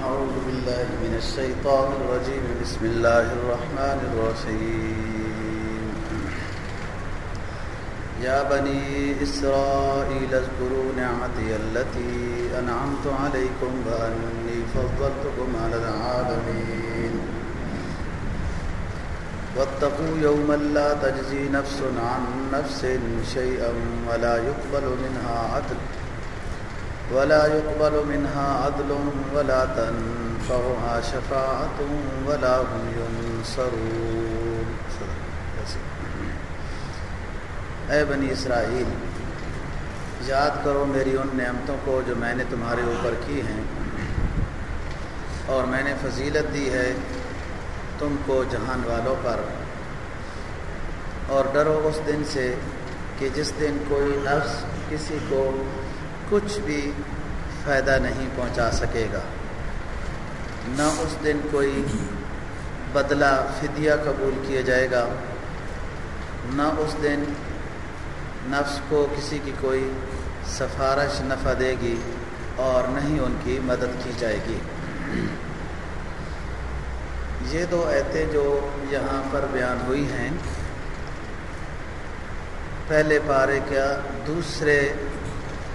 أعوذ بالله من الشيطان الرجيم. بسم الله الرحمن الرحيم. يا بني إسرائيل اذكروا نعمتي التي أنعمت عليكم وأني فضلتكم على العالمين. واتقوا يوما لا تجزي نفس عن نفس شيئا ولا يقبل منها عدل. ولا يقبل منها عدل ولا تنفعها شفاعة ولا هم ينصرون. اے بنی اسرائیل، یاد کرو میری ان نعمتوں کو جو میں نے تمہارے اوپر کی ہیں، اور میں نے فضیلت دی ہے تم کو جہان والوں پر، اور ڈرو اس دن سے کہ جس دن کوئی نفس کسی کو کچھ بھی فائدہ نہیں پہنچا سکے گا۔ نہ اس دن کوئی بدلہ فدیہ قبول کیا جائے گا، نہ اس دن نفس کو کسی کی کوئی سفارش نفع دے گی اور نہ ہی ان کی مدد کی جائے گی۔ یہ دو ایتیں جو یہاں پر بیان ہوئی ہیں۔ پہلے پارے کا دوسرے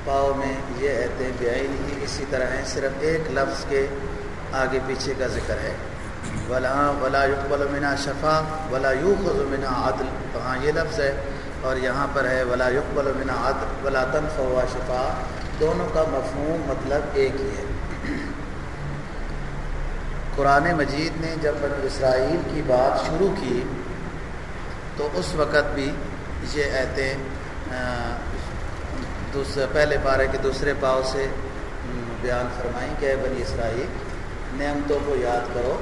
پاؤ میں یہ ایتیں بیائی ہی اسی طرح ہیں، صرف ایک لفظ کے آگے پیچھے کا ذکر ہے۔ ولا ولا یقبل منا شفا ولا یو منا عدل۔ وہاں یہ لفظ ہے اور یہاں پر ہے ولا یقبل منا عدل، ولا تنف و شفا دونوں کا مفہوم مطلب ایک ہی ہے۔ قرآن مجید نے جب بنی اسرائیل کی بات شروع کی، تو اس وقت بھی یہ ایتیں دوسرے پہلے پارے کے دوسرے پاؤ سے بیان فرمائیں کہ بنی اسرائیل، نعمتوں کو یاد کرو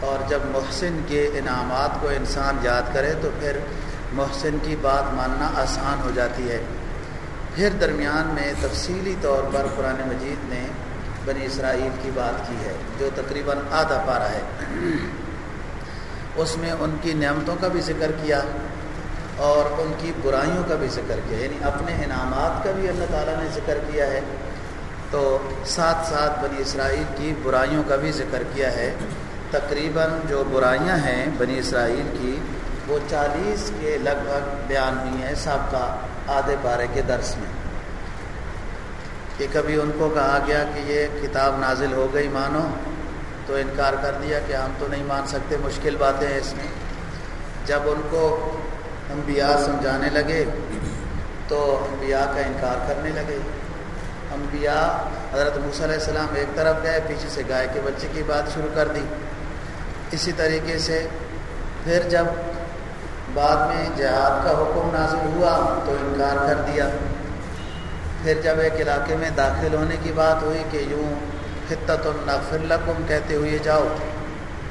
اور جب محسن کے انعامات کو انسان یاد کرے تو پھر محسن کی بات ماننا آسان ہو جاتی ہے۔ پھر درمیان میں تفصیلی طور پر قرآن مجید نے بنی اسرائیل کی بات کی ہے، جو تقریباً آدھا پارا ہے۔ اس میں ان کی نعمتوں کا بھی ذکر کیا۔ اور ان کی برائیوں کا بھی ذکر کیا یعنی اپنے انعامات کا بھی اللہ تعالیٰ نے ذکر کیا ہے۔ تو ساتھ ساتھ بنی اسرائیل کی برائیوں کا بھی ذکر کیا ہے۔ تقریباً جو برائیاں ہیں بنی اسرائیل کی، وہ چالیس کے لگ بھگ بیان ہوئی ہیں سابقہ آدھے پارے کے درس میں۔ کہ کبھی ان کو کہا گیا کہ یہ کتاب نازل ہو گئی، مانو۔ تو انکار کر دیا کہ ہم تو نہیں مان سکتے، مشکل باتیں ہیں اس میں۔ جب ان کو انبیاء سمجھانے لگے تو انبیاء کا انکار کرنے لگے۔ انبیاء حضرت موسیٰ علیہ السلام ایک طرف گئے، پیچھے سے گائے کے بچے کی بات شروع کر دی۔ اسی طریقے سے پھر جب بعد میں جہاد کا حکم نازل ہوا تو انکار کر دیا۔ پھر جب ایک علاقے میں داخل ہونے کی بات ہوئی کہ یوں خطت النفر لکم کہتے ہوئے جاؤ،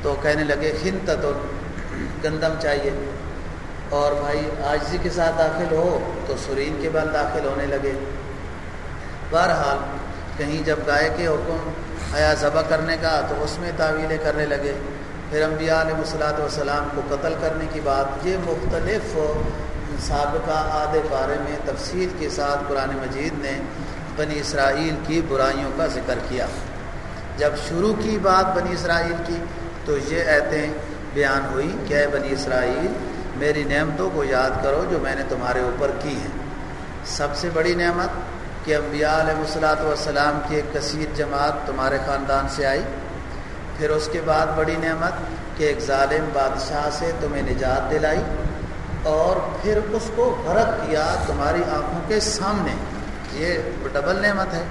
تو کہنے لگے خنتت گندم چاہیے۔ اور بھائی آجزی کے ساتھ داخل ہو تو سرین کے بعد داخل ہونے لگے۔ بہرحال کہیں جب گائے کے حکم آیا ذبح کرنے کا تو اس میں تعویلیں کرنے لگے۔ پھر انبیاء علیہ وصلاۃ والسلام کو قتل کرنے کی بات یہ مختلف سابقہ آدھے بارے میں تفصیل کے ساتھ قرآن مجید نے بنی اسرائیل کی برائیوں کا ذکر کیا۔ جب شروع کی بات بنی اسرائیل کی تو یہ ایتیں بیان ہوئی کہ بنی اسرائیل میری نعمتوں کو یاد کرو جو میں نے تمہارے اوپر کی ہیں۔ سب سے بڑی نعمت کہ انبیاء علیہ وصلاۃ والسلام کی ایک کثیر جماعت تمہارے خاندان سے آئی۔ پھر اس کے بعد بڑی نعمت کہ ایک ظالم بادشاہ سے تمہیں نجات دلائی اور پھر اس کو غرق کیا تمہاری آنکھوں کے سامنے۔ یہ ڈبل نعمت ہے۔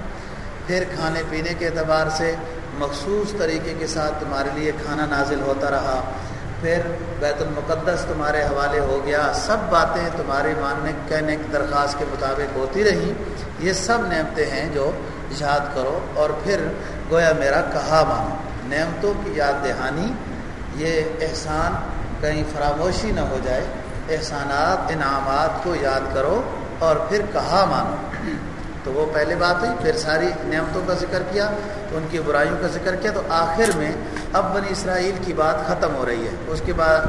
پھر کھانے پینے کے اعتبار سے مخصوص طریقے کے ساتھ تمہارے لیے کھانا نازل ہوتا رہا۔ پھر بیت المقدس تمہارے حوالے ہو گیا۔ سب باتیں تمہارے ماننے، کہنے کی درخواست کے مطابق ہوتی رہیں یہ سب نعمتیں ہیں جو یاد کرو۔ اور پھر گویا میرا کہا مانو۔ نعمتوں کی یاد دہانی، یہ احسان کہیں فراموشی نہ ہو جائے۔ احسانات، انعامات کو یاد کرو اور پھر کہا مانو۔ تو وہ پہلے بات ہوئی، پھر ساری نعمتوں کا ذکر کیا ان کی برائیوں کا ذکر کیا۔ تو آخر میں اب بنی اسرائیل کی بات ختم ہو رہی ہے۔ اس کے بعد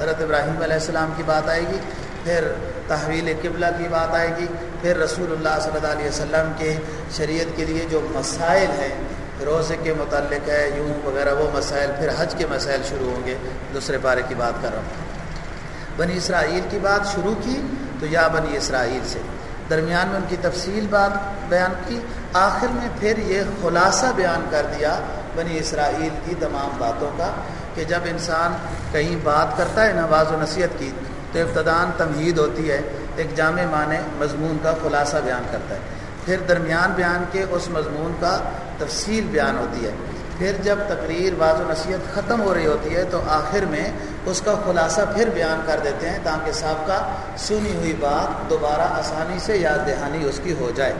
حضرت ابراہیم علیہ السلام کی بات آئے گی، پھر تحویل قبلہ کی بات آئے گی، پھر رسول اللہ صلی اللہ علیہ وسلم کے شریعت کے لیے جو مسائل ہیں، روزے کے متعلق ہے، یوں وغیرہ، وہ مسائل، پھر حج کے مسائل شروع ہوں گے۔ دوسرے پارے کی بات کر رہا ہوں۔ بنی اسرائیل کی بات شروع کی تو یا بنی اسرائیل سے۔ درمیان میں ان کی تفصیل بات بیان کی۔ آخر میں پھر یہ خلاصہ بیان کر دیا بنی اسرائیل کی تمام باتوں کا کہ جب انسان کہیں بات کرتا ہے، نواز و نصیحت کی، تو ابتدان تمہید ہوتی ہے، ایک جامع معنی مضمون کا خلاصہ بیان کرتا ہے۔ پھر درمیان بیان کے اس مضمون کا تفصیل بیان ہوتی ہے۔ پھر جب تقریر بعض و نصیحت ختم ہو رہی ہوتی ہے تو آخر میں اس کا خلاصہ پھر بیان کر دیتے ہیں تاکہ سابقہ سنی ہوئی بات دوبارہ آسانی سے یاد دہانی اس کی ہو جائے۔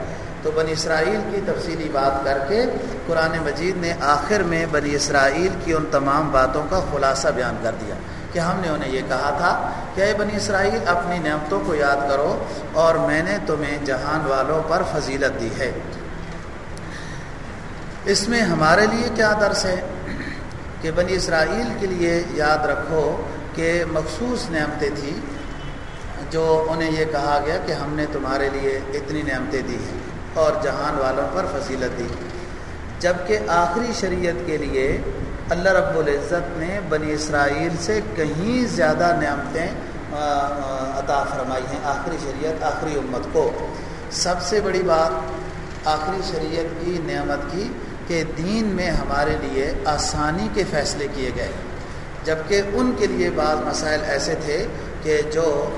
تو بنی اسرائیل کی تفصیلی بات کر کے قرآن مجید نے آخر میں بنی اسرائیل کی ان تمام باتوں کا خلاصہ بیان کر دیا کہ ہم نے انہیں یہ کہا تھا کہ اے بنی اسرائیل، اپنی نعمتوں کو یاد کرو اور میں نے تمہیں جہان والوں پر فضیلت دی ہے۔ اس میں ہمارے لیے کیا درس ہے؟ کہ بنی اسرائیل کے لیے یاد رکھو کہ مخصوص نعمتیں تھیں، جو انہیں یہ کہا گیا کہ ہم نے تمہارے لیے اتنی نعمتیں دی ہیں اور جہان والوں پر فضیلت دی۔ جبکہ آخری شریعت کے لیے اللہ رب العزت نے بنی اسرائیل سے کہیں زیادہ نعمتیں عطا فرمائی ہیں آخری شریعت، آخری امت کو۔ سب سے بڑی بات آخری شریعت کی نعمت کی کہ دین میں ہمارے لیے آسانی کے فیصلے کیے گئے۔ جبکہ ان کے لیے بعض مسائل ایسے تھے کہ جو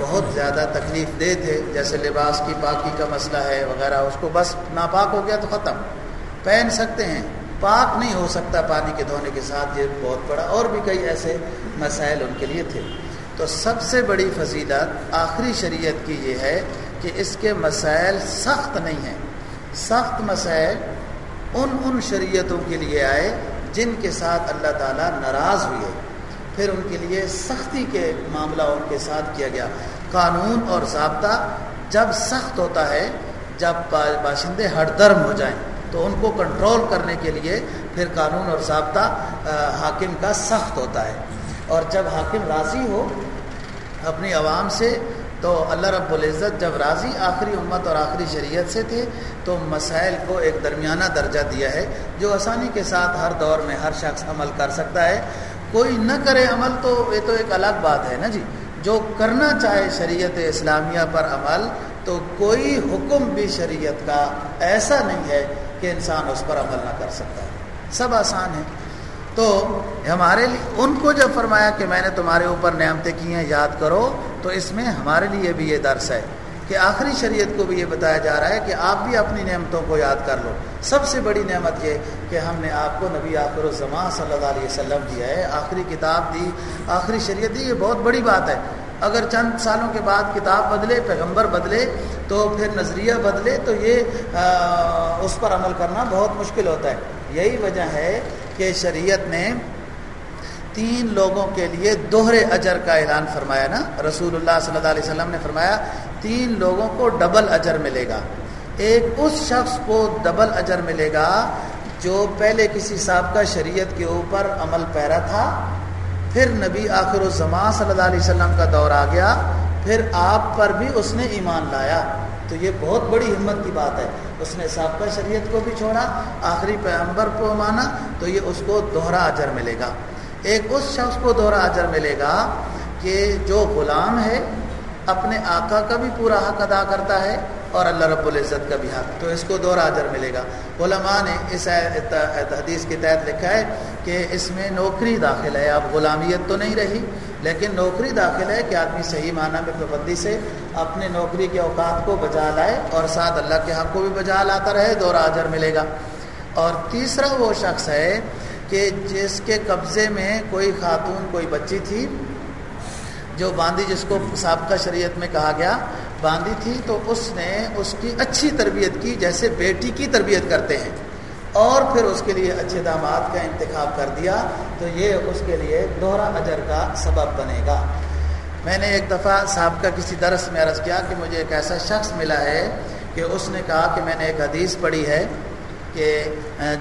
بہت زیادہ تکلیف دہ تھے، جیسے لباس کی پاکی کا مسئلہ ہے وغیرہ، اس کو بس ناپاک ہو گیا تو ختم۔ پہن سکتے ہیں، پاک نہیں ہو سکتا پانی کے دھونے کے ساتھ، یہ بہت بڑا اور بھی کئی ایسے مسائل ان کے لیے تھے۔ تو سب سے بڑی فضیلت آخری شریعت کی یہ ہے کہ اس کے مسائل سخت نہیں ہیں۔ سخت مسائل ان ان شریعتوں کے لیے آئے جن کے ساتھ اللہ تعالیٰ ناراض ہوئے۔ پھر ان کے لیے سختی کے معاملہ ان کے ساتھ کیا گیا۔ قانون اور ضابطہ جب سخت ہوتا ہے، جب باشندے ہٹ درم ہو جائیں، تو ان کو کنٹرول کرنے کے لیے پھر قانون اور ضابطہ حاکم کا سخت ہوتا ہے۔ اور جب حاکم راضی ہو، اپنی عوام سے تو اللہ رب العزت جب راضی آخری امت اور آخری شریعت سے تھے، تو مسائل کو ایک درمیانہ درجہ دیا ہے، جو آسانی کے ساتھ ہر دور میں ہر شخص عمل کر سکتا ہے۔ کوئی نہ کرے عمل تو یہ تو ایک الگ بات ہے نا جی۔ جو کرنا چاہے شریعت اسلامیہ پر عمل، تو کوئی حکم بھی شریعت کا ایسا نہیں ہے کہ انسان اس پر عمل نہ کر سکتا ہے۔ سب آسان ہے تو ہمارے لیے، ان کو جب فرمایا کہ میں نے تمہارے اوپر نعمتیں کی ہیں، یاد کرو تو اس میں ہمارے لیے بھی یہ درس ہے کہ آخری شریعت کو بھی یہ بتایا جا رہا ہے کہ آپ بھی اپنی نعمتوں کو یاد کر لو۔ سب سے بڑی نعمت یہ کہ ہم نے آپ کو نبی آخر الزماں صلی اللہ علیہ وسلم دیا ہے، آخری کتاب دی، آخری شریعت دی، یہ بہت بڑی بات ہے۔ اگر چند سالوں کے بعد کتاب بدلے، پیغمبر بدلے، تو پھر نظریہ بدلے، تو یہ اس پر عمل کرنا بہت مشکل ہوتا ہے۔ یہی وجہ ہے کہ شریعت نے تین لوگوں کے لیے دوہرے اجر کا اعلان فرمایا نا؟ رسول اللہ صلی اللہ علیہ وسلم نے فرمایا، تین لوگوں کو ڈبل اجر ملے گا۔ ایک اس شخص کو ڈبل اجر ملے گا جو پہلے کسی سابقہ شریعت کے اوپر عمل پیرا تھا، پھر نبی آخر الزمان صلی اللہ علیہ وسلم کا دور آ گیا، پھر آپ پر بھی اس نے ایمان لایا۔ تو یہ بہت بڑی ہمت کی بات ہے۔ اس نے سابقہ شریعت کو بھی چھوڑا، آخری پیغمبر کو مانا، تو یہ اس کو دوہرا اجر ملے گا۔ ایک اس شخص کو دوہرا اجر ملے گا کہ جو غلام ہے، اپنے آقا کا بھی پورا حق ادا کرتا ہے اور اللہ رب العزت کا بھی حق۔ تو اس کو دو اجر ملے گا۔ علماء نے اس حدیث کے تحت لکھا ہے کہ اس میں نوکری داخل ہے۔ اب غلامیت تو نہیں رہی، لیکن نوکری داخل ہے کہ آدمی صحیح معنی میں پابندی سے اپنے نوکری کے اوقات کو بجا لائے اور ساتھ اللہ کے حق کو بھی بجا لاتا رہے دو اجر ملے گا۔ اور تیسرا وہ شخص ہے کہ جس کے قبضے میں کوئی خاتون، کوئی بچی تھی، جو باندھی جس کو سابقہ شریعت میں کہا گیا، باندھی تھی، تو اس نے اس کی اچھی تربیت کی، جیسے بیٹی کی تربیت کرتے ہیں۔ اور پھر اس کے لیے اچھے داماد کا انتخاب کر دیا، تو یہ اس کے لیے دوہرا اجر کا سبب بنے گا۔ میں نے ایک دفعہ سابقہ کسی درس میں عرض کیا کہ مجھے ایک ایسا شخص ملا ہے کہ اس نے کہا کہ میں نے ایک حدیث پڑھی ہے۔ کہ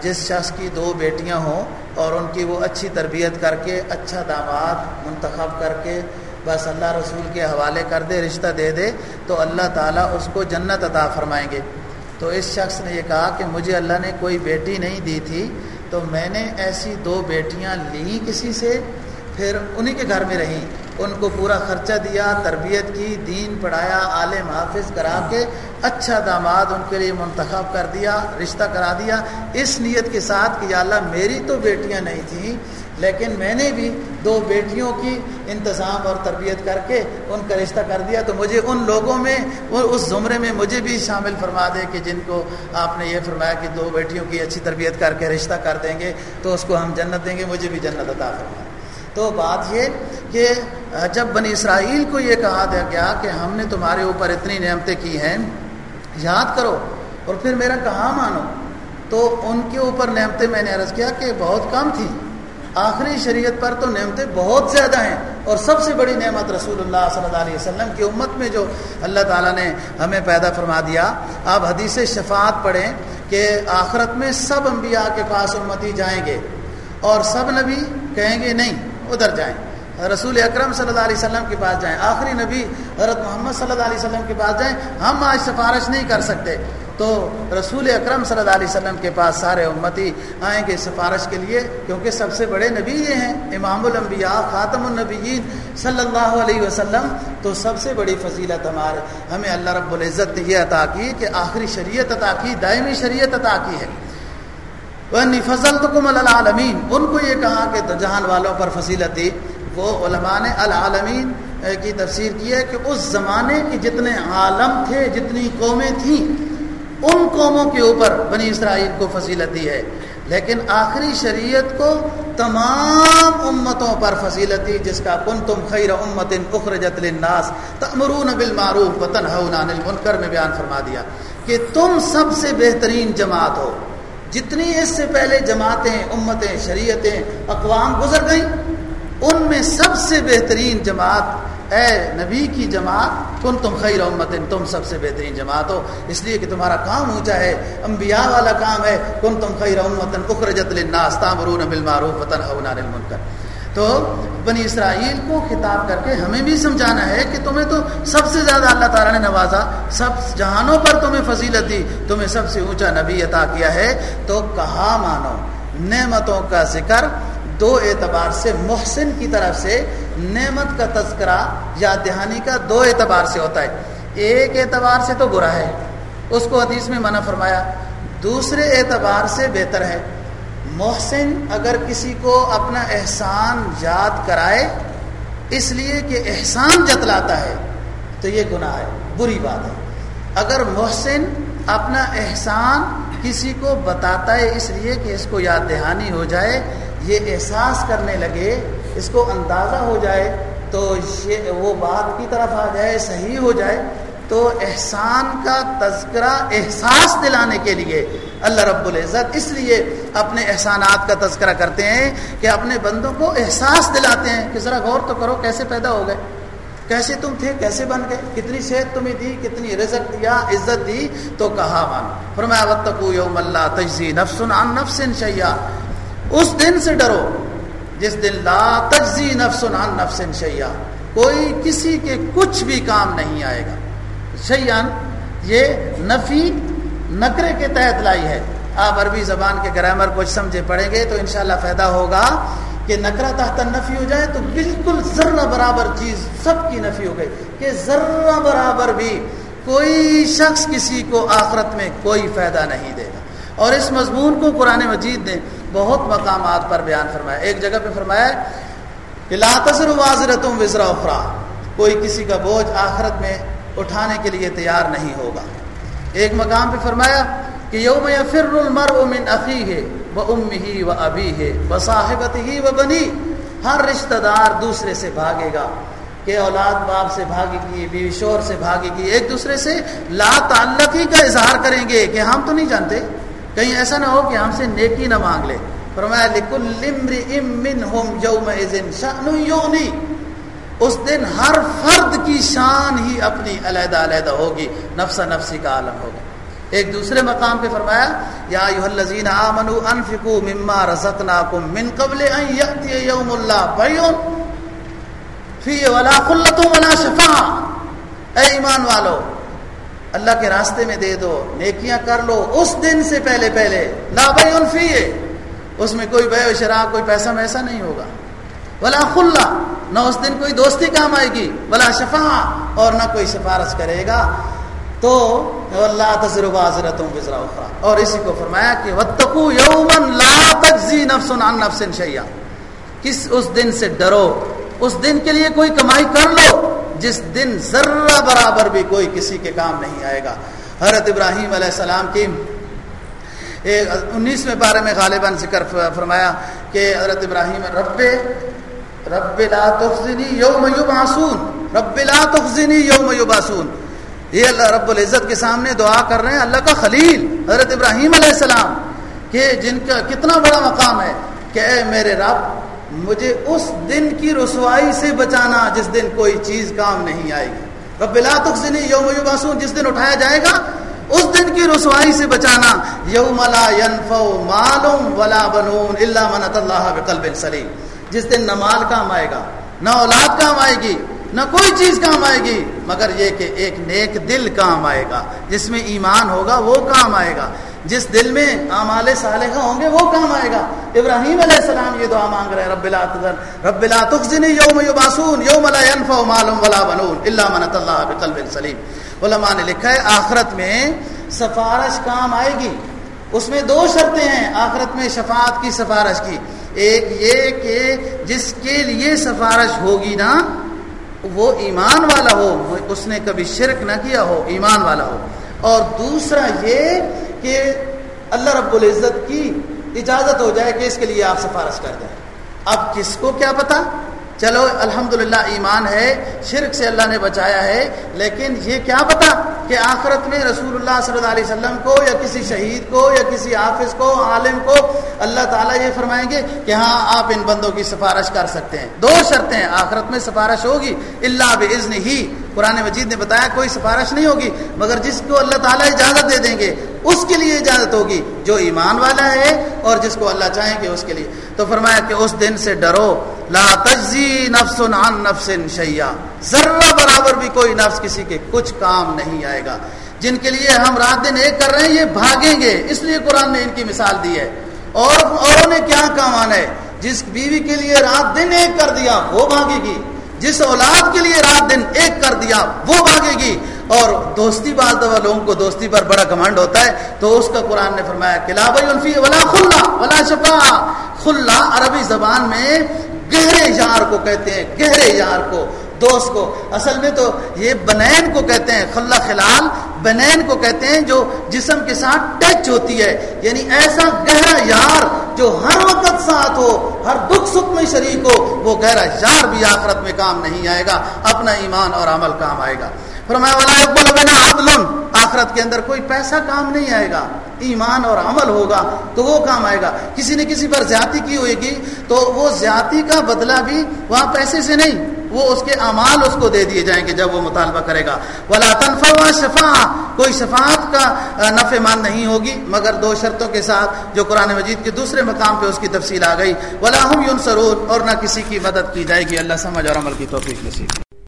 جس شخص کی دو بیٹیاں ہوں اور ان کی وہ اچھی تربیت کر کے اچھا داماد منتخب کر کے بس اللہ رسول کے حوالے کر دے، رشتہ دے دے، تو اللہ تعالیٰ اس کو جنت عطا فرمائیں گے۔ تو اس شخص نے یہ کہا کہ مجھے اللہ نے کوئی بیٹی نہیں دی تھی، تو میں نے ایسی دو بیٹیاں لی کسی سے، پھر انہی کے گھر میں رہیں۔ ان کو پورا خرچہ دیا، تربیت کی، دین پڑھایا عالم حافظ کرا کے اچھا داماد ان کے لیے منتخب کر دیا، رشتہ کرا دیا۔ اس نیت کے ساتھ کہ یا اللہ میری تو بیٹیاں نہیں تھیں، لیکن میں نے بھی دو بیٹیوں کی انتظام اور تربیت کر کے ان کا رشتہ کر دیا۔ تو مجھے ان لوگوں میں اس زمرے میں مجھے بھی شامل فرما دے کہ جن کو آپ نے یہ فرمایا کہ دو بیٹیوں کی اچھی تربیت کر کے رشتہ کر دیں گے تو اس کو ہم جنت دیں گے، مجھے بھی جنت عطا فرمائے تو بات یہ کہ جب بنی اسرائیل کو یہ کہا دیا گیا کہ ہم نے تمہارے اوپر اتنی نعمتیں کی ہیں، یاد کرو اور پھر میرا کہاں مانو، تو ان کے اوپر نعمتیں میں نے عرض کیا کہ بہت کم تھیں۔ آخری شریعت پر تو نعمتیں بہت زیادہ ہیں اور سب سے بڑی نعمت رسول اللہ صلی اللہ علیہ وسلم کی امت میں جو اللہ تعالیٰ نے ہمیں پیدا فرما دیا۔ آپ حدیث شفاعت پڑھیں کہ آخرت میں سب انبیاء کے پاس امتی جائیں گے اور سب نبی کہیں گے نہیں۔ ادھر جائیں۔ رسول اکرم صلی اللہ علیہ وسلم کے پاس جائیں۔ آخری نبی حضرت محمد صلی اللہ علیہ وسلم کے پاس جائیں۔ ہم آج سفارش نہیں کر سکتے۔ تو رسول اکرم صلی اللہ علیہ وسلم کے پاس سارے امتی آئیں گے سفارش کے لیے، کیونکہ سب سے بڑے نبی یہ ہیں۔ امام الانبیاء، خاتم النبیین صلی اللہ علیہ وسلم، تو سب سے بڑی فضیلت ہمارے، ہمیں اللہ رب العزت نے یہ عطا کی کہ آخری شریعت عطا کی، دائمی شریعت عطا کی ہے۔ فضل تو کم العالمین ان کو یہ کہا کہ جہان والوں پر فضیلت دی۔ وہ علماء نے العالمین کی تفسیر کی ہے کہ اس زمانے کی جتنے عالم تھے، جتنی قومیں تھیں، ان قوموں کے اوپر بنی اسرائیل کو فضیلت دی ہے۔ لیکن آخری شریعت کو تمام امتوں پر فضیلت دی، جس کا کن تم خیر امت اخرجت للناس تأمرون بالمعروف وتنہون عن المنکر میں بیان فرما دیا کہ تم سب سے بہترین جماعت ہو۔ جتنی اس سے پہلے جماعتیں، امتیں، شریعتیں، اقوام گزر گئیں، ان میں سب سے بہترین جماعت، اے نبی کی جماعت، کن تم خیر امتن، تم سب سے بہترین جماعت ہو۔ اس لیے کہ تمہارا کام اونچا ہے، انبیاء والا کام ہے۔ کن تم خیر امتن، اخرجت للناس تامرون بالمعروف وتنهون عن المنکر۔ تو بنی اسرائیل کو خطاب کر کے ہمیں بھی سمجھانا ہے کہ تمہیں تو سب سے زیادہ اللہ تعالیٰ نے نوازا، سب جہانوں پر تمہیں فضیلت دی، تمہیں سب سے اونچا نبی عطا کیا ہے۔ تو کہا مانو، نعمتوں کا ذکر دو اعتبار سے محسن کی طرف سے، نعمت کا تذکرہ یا دہانی کا دو اعتبار سے ہوتا ہے۔ ایک اعتبار سے تو برا ہے۔ اس کو حدیث میں منع فرمایا، دوسرے اعتبار سے بہتر ہے۔ محسن اگر کسی کو اپنا احسان یاد کرائے، اس لیے کہ احسان جتلاتا ہے، تو یہ گناہ ہے، بری بات ہے۔ اگر محسن اپنا احسان کسی کو بتاتا ہے، اس لیے کہ اس کو یاد دہانی ہو جائے، یہ احساس کرنے لگے، اس کو اندازہ ہو جائے، تو یہ وہ بات کی طرف آ جائے، صحیح ہو جائے، تو احسان کا تذکرہ، احساس دلانے کے لیے اللہ رب العزت اس لیے اپنے احسانات کا تذکرہ کرتے ہیں کہ اپنے بندوں کو احساس دلاتے ہیں کہ ذرا غور تو کرو کیسے پیدا ہو گئے، کیسے تم تھے، کیسے بن گئے، کتنی صحت تمہیں دی، کتنی رزق دیا عزت دی، تو کہا مان فرمایا وتقو یوم اللہ تجزی نفس عن نفس شیا اس دن سے ڈرو جس دن لا تجزی نفس عن نفس شیا کوئی کسی کے کچھ بھی کام نہیں آئے گا۔ شیان یہ نفی نکرے کے تحت لائی ہے۔ آپ عربی زبان کے گرامر کچھ سمجھے پڑھیں گے تو انشاءاللہ فائدہ ہوگا کہ نکرا تحت نفی ہو جائے تو بالکل ذرہ برابر چیز سب کی نفی ہو گئی کہ ذرہ برابر بھی کوئی شخص کسی کو آخرت میں کوئی فائدہ نہیں دے گا۔ اور اس مضمون کو قرآن مجید نے بہت مقامات پر بیان فرمایا۔ ایک جگہ پہ فرمایا کہ لا تصر واضرتم وزرا اخرا کوئی کسی کا بوجھ آخرت میں اٹھانے کے لیے تیار نہیں ہوگا۔ ایک مقام پہ فرمایا کہ یوم یفر المرء من اخی ہے وہ ام ہی و ابھی ہے وہ صاحبت ہی و بنی، ہر رشتہ دار دوسرے سے بھاگے گا کہ اولاد باپ سے بھاگے گی، بیوی شور سے بھاگے گی، ایک دوسرے سے لا تعلقی کا اظہار کریں گے کہ ہم تو نہیں جانتے۔ کہیں ایسا نہ ہو کہ ہم سے نیکی نہ مانگ لے۔ فرمایا، لکل امرئ منہم یومئذ شأن یونی اس دن ہر فرد کی شان ہی اپنی علیحدہ علیحدہ ہوگی، نفس نفسی کا عالم ہوگا۔ ایک دوسرے مقام پہ فرمایا، یا ایھا الذین آمنوا انفقوا مما رزقناکم من قبل ان یاتی یوم اللہ بیون فی ولا قلت ولا شفاع۔ اے ایمان والو، اللہ کے راستے میں دے دو، نیکیاں کر لو، اس دن سے پہلے پہلے لا بھائی انفی اس میں کوئی بے و شراب کوئی پیسہ ویسا نہیں ہوگا۔ بلا خلا نہ اس دن کوئی دوستی کام آئے گی بلا شفا اور نہ کوئی سفارش کرے گا۔ تو اللہ تذر حضرتوں اخرا اور اسی کو فرمایا کہ وتقو یومن لا تجزی نفس عن نفس شیئا۔ کس اس دن سے ڈرو، اس دن کے لیے کوئی کمائی کر لو، جس دن ذرہ برابر بھی کوئی کسی کے کام نہیں آئے گا۔ حضرت ابراہیم علیہ السلام کی انیسویں بارے میں غالباً ذکر فرمایا کہ حضرت ابراہیم رب رب لا تخزنی یوم یبعثون۔ رب لا تخزنی یوم یبعثون۔ یہ اللہ رب العزت کے سامنے دعا کر رہے ہیں، اللہ کا خلیل، حضرت ابراہیم علیہ السلام، کہ جن کا کتنا بڑا مقام ہے، کہ اے میرے رب، مجھے اس دن کی رسوائی سے بچانا جس دن کوئی چیز کام نہیں آئے گی۔ رب لا تخزنی یوم یبعثون، جس دن اٹھایا جائے گا، اس دن کی رسوائی سے بچانا۔ یوم لا ينفع مال ولا بنون الا من اللہ بقلب سلیم۔ جس دن نہ مال کام آئے گا، نہ اولاد کام آئے گی نہ کوئی چیز کام آئے گی، مگر یہ کہ ایک نیک دل کام آئے گا، جس میں ایمان ہوگا وہ کام آئے گا۔ جس دل میں اعمال صالحہ ہوں گے وہ کام آئے گا۔ ابراہیم علیہ السلام یہ دعا مانگ رہے ہیں، رب لا تذر، رب لا تخزنی یوم یبعثون، یوم لا ينفع مال ولا بنون، الا من اللہ بقلب سلیم۔ علماء نے لکھا ہے، آخرت میں سفارش کام آئے گی۔ اس میں دو شرطیں ہیں، آخرت میں شفاعت کی سفارش کی۔ ایک یہ کہ جس کے لیے سفارش ہوگی نا وہ ایمان والا ہو، اس نے کبھی شرک نہ کیا ہو، ایمان والا ہو۔ اور دوسرا یہ کہ اللہ رب العزت کی اجازت ہو جائے کہ اس کے لیے آپ سفارش کر دیں۔ اب کس کو کیا پتا؟ چلو، الحمدللہ، ایمان ہے، شرک سے اللہ نے بچایا ہے، لیکن یہ کیا پتا کہ آخرت میں رسول اللہ صلی اللہ علیہ وسلم کو یا کسی شہید کو یا کسی حافظ کو، عالم کو اللہ تعالیٰ یہ فرمائیں گے کہ ہاں آپ ان بندوں کی سفارش کر سکتے ہیں۔ دو شرطیں آخرت میں سفارش ہوگی اللہ بزن ہی۔ قرآن مجید نے بتایا کوئی سفارش نہیں ہوگی، مگر جس کو اللہ تعالیٰ اجازت دے دیں گے، اس کے لیے اجازت ہوگی، جو ایمان والا ہے اور جس کو اللہ چاہیں گے، اس کے لیے۔ تو فرمایا کہ اس دن سے ڈرو۔ لا تجزی نفس عن نفس شیا ذرہ برابر بھی کوئی نفس کسی کے کچھ کام نہیں آئے گا۔ جن کے لیے ہم رات دن ایک کر رہے ہیں، یہ بھاگیں گے۔ اس لیے قرآن نے ان کی مثال دی ہے۔ اور اوروں نے کیا کام آنا ہے؟ جس بیوی کے لیے رات دن ایک کر دیا، وہ بھاگے گی۔ جس اولاد کے لیے رات دن ایک کر دیا، وہ بھاگے گی۔ اور دوستی بعض دفعہ لوگوں کو دوستی پر بڑا کمانڈ ہوتا ہے۔ تو اس کا قرآن نے فرمایا کہ لا بھائی ولا خلا ولا شفا خلا عربی زبان میں گہرے یار کو کہتے ہیں، گہرے یار کو، دوست کو۔ اصل میں تو یہ بنین کو کہتے ہیں، خلا خلال بنین کو کہتے ہیں جو جسم کے ساتھ ٹچ ہوتی ہے۔ یعنی ایسا گہرا یار جو ہر وقت ساتھ ہو، ہر دکھ سکھ میں شریک ہو، وہ گہرا یار بھی آخرت میں کام نہیں آئے گا، اپنا ایمان اور عمل کام آئے گا۔ فرمایا والا اقبال بنا عدل، آخرت کے اندر کوئی پیسہ کام نہیں آئے گا، ایمان اور عمل ہوگا، تو وہ کام آئے گا۔ کسی نے کسی پر زیادتی کی ہوئے گی، تو وہ زیادتی کا بدلہ بھی وہاں پیسے سے نہیں، وہ اس کے اعمال اس کو دے دیے جائیں گے جب وہ مطالبہ کرے گا۔ ولا تنفع شفا کوئی شفاعت کا نفع مان نہیں ہوگی، مگر دو شرطوں کے ساتھ جو قرآن مجید کے دوسرے مقام پہ اس کی تفصیل آ گئی۔ ولا ہم یون اور نہ کسی کی مدد کی جائے گی۔ اللہ سمجھ اور عمل کی توفیق نصیب۔